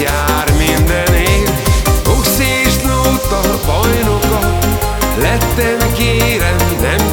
jár minden év. Húsz és nóta bajnoka Lettem kérem, nem